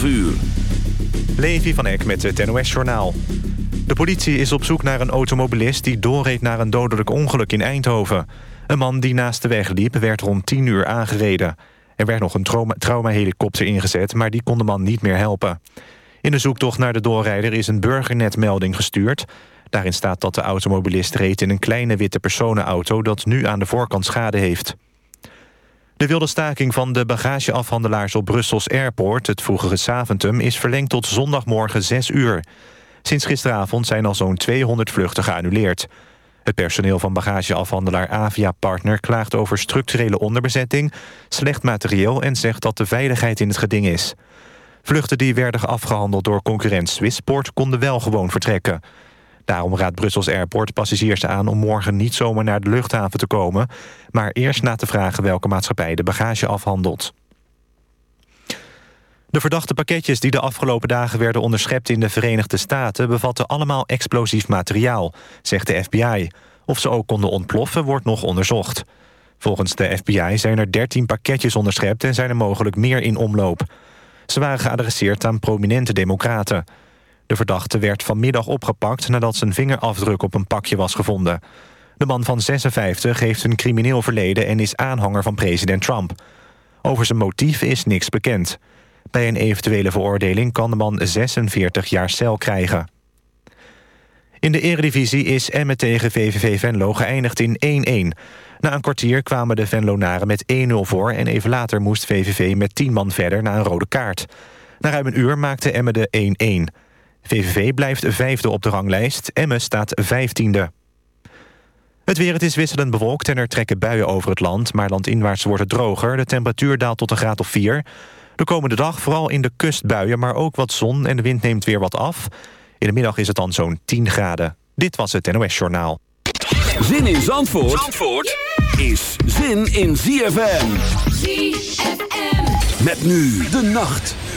12 uur. Levi van Eck met het NOS-journaal. De politie is op zoek naar een automobilist die doorreed naar een dodelijk ongeluk in Eindhoven. Een man die naast de weg liep werd rond 10 uur aangereden. Er werd nog een trauma traumahelikopter ingezet, maar die kon de man niet meer helpen. In de zoektocht naar de doorrijder is een burgernetmelding gestuurd. Daarin staat dat de automobilist reed in een kleine witte personenauto... dat nu aan de voorkant schade heeft. De wilde staking van de bagageafhandelaars op Brussels Airport... het vroegere Saventum, is verlengd tot zondagmorgen 6 uur. Sinds gisteravond zijn al zo'n 200 vluchten geannuleerd. Het personeel van bagageafhandelaar Avia Partner... klaagt over structurele onderbezetting, slecht materieel... en zegt dat de veiligheid in het geding is. Vluchten die werden afgehandeld door concurrent Swissport... konden wel gewoon vertrekken. Daarom raadt Brussels Airport passagiers aan om morgen niet zomaar naar de luchthaven te komen... maar eerst na te vragen welke maatschappij de bagage afhandelt. De verdachte pakketjes die de afgelopen dagen werden onderschept in de Verenigde Staten... bevatten allemaal explosief materiaal, zegt de FBI. Of ze ook konden ontploffen, wordt nog onderzocht. Volgens de FBI zijn er 13 pakketjes onderschept en zijn er mogelijk meer in omloop. Ze waren geadresseerd aan prominente democraten. De verdachte werd vanmiddag opgepakt nadat zijn vingerafdruk op een pakje was gevonden. De man van 56 heeft een crimineel verleden en is aanhanger van president Trump. Over zijn motief is niks bekend. Bij een eventuele veroordeling kan de man 46 jaar cel krijgen. In de eredivisie is Emmen tegen VVV Venlo geëindigd in 1-1. Na een kwartier kwamen de Venlonaren met 1-0 voor... en even later moest VVV met 10 man verder na een rode kaart. Na ruim een uur maakte Emmen de 1-1. VVV blijft vijfde op de ranglijst. Emmen staat vijftiende. Het weer, het is wisselend bewolkt en er trekken buien over het land... maar landinwaarts wordt het droger. De temperatuur daalt tot een graad of 4. De komende dag vooral in de kustbuien, maar ook wat zon... en de wind neemt weer wat af. In de middag is het dan zo'n 10 graden. Dit was het NOS Journaal. Zin in Zandvoort, Zandvoort is zin in ZFM. ZFM. Met nu de nacht.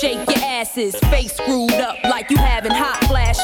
Shake your asses, face screwed up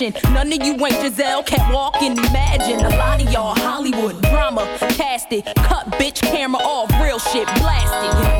fashion. None of you ain't Giselle, can't walk and imagine. A lot of y'all Hollywood drama, cast it, cut bitch camera off, real shit blasted. I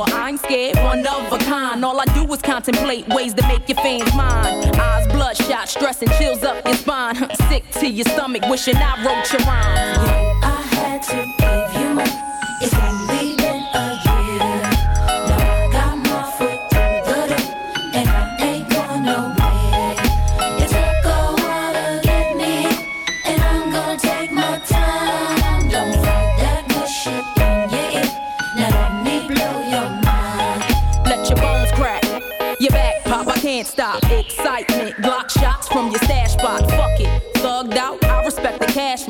I ain't scared, one of a kind. All I do is contemplate ways to make your fans mine. Eyes bloodshot, stress and chills up your spine. Sick to your stomach, wishing I wrote your rhyme. I had to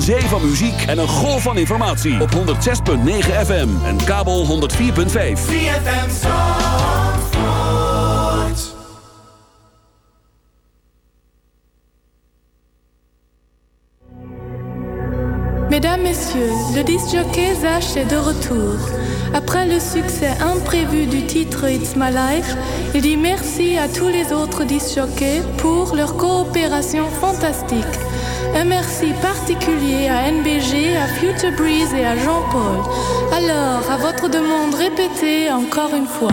een zee van muziek en een golf van informatie. Op 106.9 FM en kabel 104.5. ZFM Zandvoort. Mesdames, Messieurs, le disjockey Zach est de retour. Après le succès imprévu du titre It's My Life, il dit merci à tous les autres disjockeys pour leur coopération fantastique. Un merci particulier à NBG, à Future Breeze et à Jean-Paul. Alors, à votre demande répétée, encore une fois.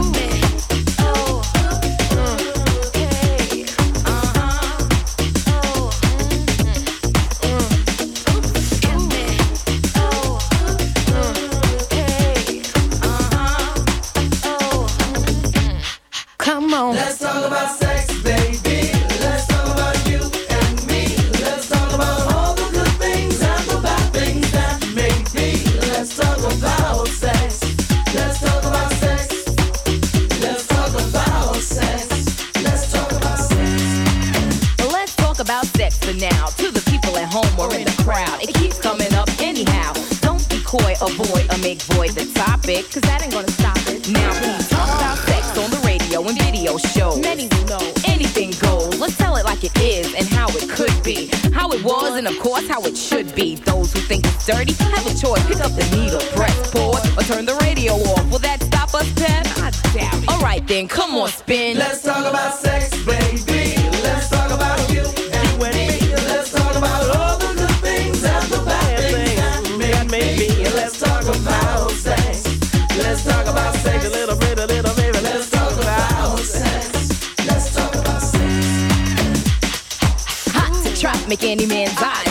dirty? Have a choice. Pick up the needle, press pause, or turn the radio off. Will that stop us, Pep? I doubt it. All right then, come on, spin. Let's talk about sex, baby. Let's talk about you and, you and me. Let's talk about all the good things and the bad things that may be. Let's talk about sex. Let's talk about sex. A little a little bit. Let's talk about sex. Let's talk about sex. Hot to trap, make any man's body.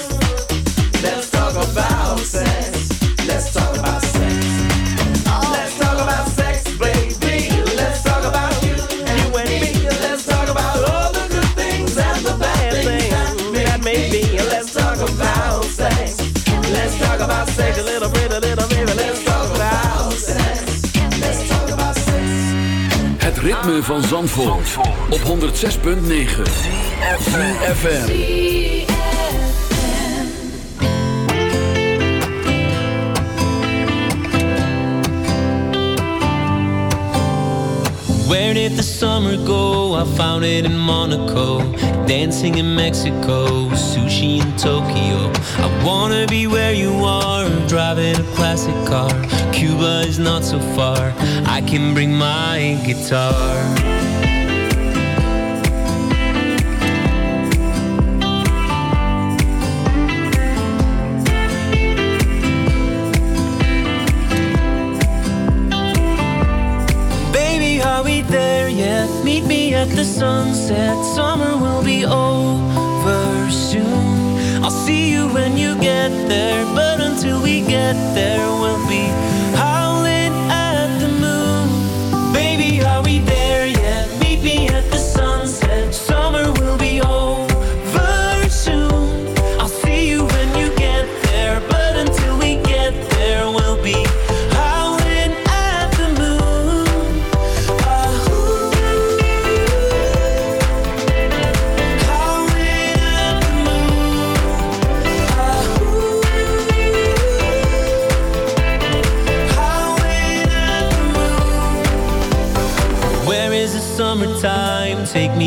Ritme van Zandvoort, op 106.9 FM. Where did the summer go? I found it in Monaco, dancing in Mexico, sushi in Tokyo. I wanna be where you are, driving a classic car. Cuba is not so far, I can bring my guitar. Baby, are we there yet? Meet me at the sunset. Summer will be over soon. I'll see you when you get there, but until we get there, we'll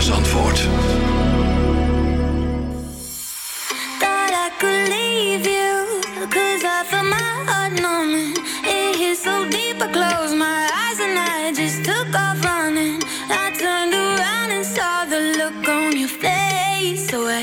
Zandvoort. Thought I could leave you, I my heart numbing. It hit so deep, I closed my eyes and I just took off running. I turned around and saw the look on your face, so I.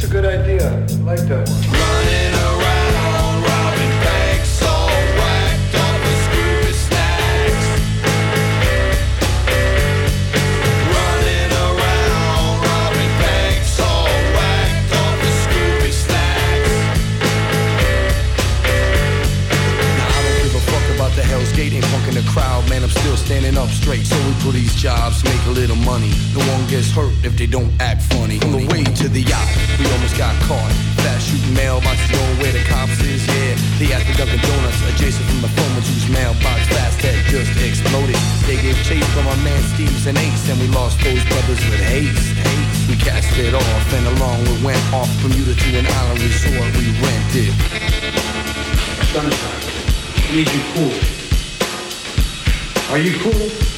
that's a good idea. I like that one. Running around, robbing banks, all whacked up with Scooby snacks. Running around, robbing banks, all whacked up with Scooby snacks. Now I don't give a fuck about the Hell's Gate and punk the crowd, man. I'm still standing up straight. So we do these jobs, make a little money. No one gets hurt if they don't act Steve's and Ace, and we lost those brothers with haste. We cast it off, and along we went off from Bermuda to an island resort we rented. Sunshine, I need you cool. Are you cool?